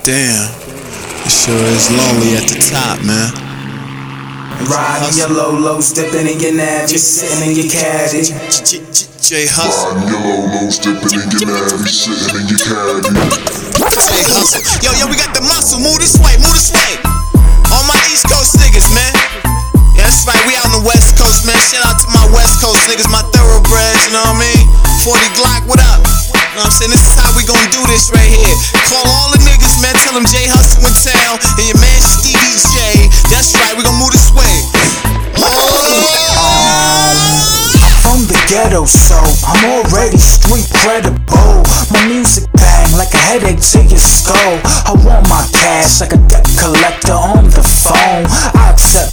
Damn, it sure is lonely at the top, man. Riding your low lows, dipping in your nav, just sitting in your caddy. J Hustle. Riding your low lows, dipping in your nav, sitting in your caddy. J Hustle. Yo, yo, we got the muscle. Move this way, move this way. All my East Coast niggas, man. Yeah, that's right, we out on the West Coast, man. Shout out to my West Coast niggas, my thoroughbreds, you know what I mean? 40 Glock, what up? You know what I'm saying? This is how we gonna do this right here. Call all the niggas, man. Tell J Hustle in town. And your man Stevie J. That's right, we gonna move this way. Oh. From the ghetto, so I'm already street credible. My music bang like a headache to your skull. I want my cash like a debt collector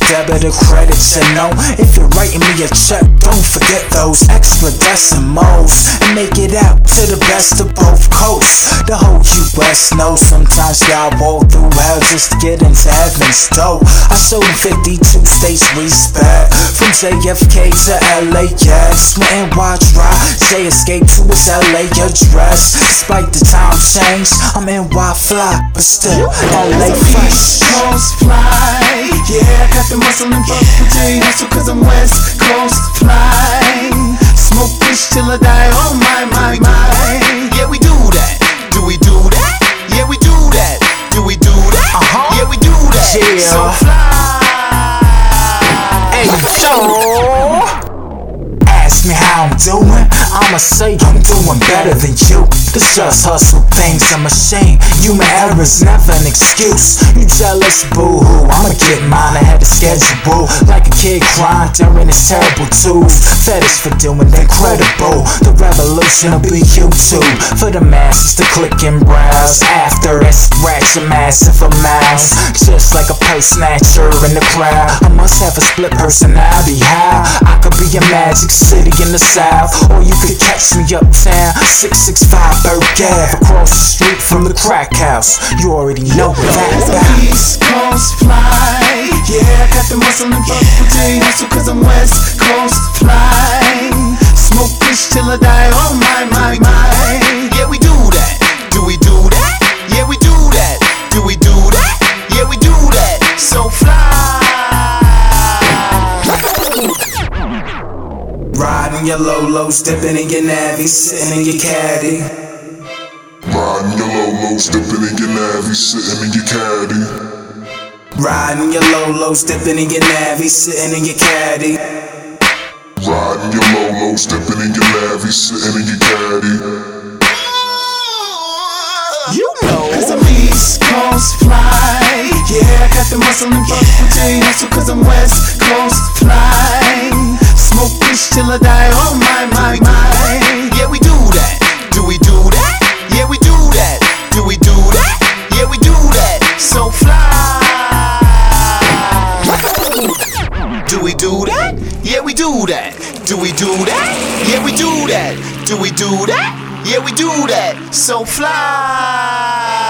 debit or credit, you know. If you're writing me a check, don't forget those extra decimals and make it out to the best of both coasts. The whole US knows sometimes y'all walk through just to get into heaven's door. I show 52 states respect from JFK to LAX. When NY dry, J escape to his LA address. Despite the time change, I'm NY fly, but still LA fresh. Coast fly. Yeah, got the muscle and buff J hustle cause I'm West Coast I'm doing, I'ma say I'm doing better than you. It's just hustle things, I'm ashamed. Human error's never an excuse. You jealous, boo hoo. I'ma get mine, I had a schedule. Like a kid crying during his terrible tooth. Fetish for doing incredible. The revolution will be YouTube. For the masses to click and browse. After I scratch a massive. Just like a purse snatcher in the crowd. I must have a split personality. How? I could be a magic city in the south. Or you could catch me uptown. 665 Burke Ave. Across the street from the crack house. You already know what Riding your low lows, dipping in your navy, sitting in your caddy. Riding your low lows, dipping in your nav, sitting in your caddy. Riding your low lows, dipping in your navy, sitting in your caddy. Riding your low lows, dipping in your nav, sitting in your caddy. You know. Cause I'm East Coast fly. Yeah, I got the muscle and buff with J hustle cause I'm West Coast fly. Till I die. Oh my, my, my. Yeah, we do that. Do we do that? Yeah, we do that. Do we do that? Yeah, we do that. So fly. Do we do that? Yeah, we do that. Do we do that? Yeah, we do that. Do we do that? Yeah, we do that. So fly.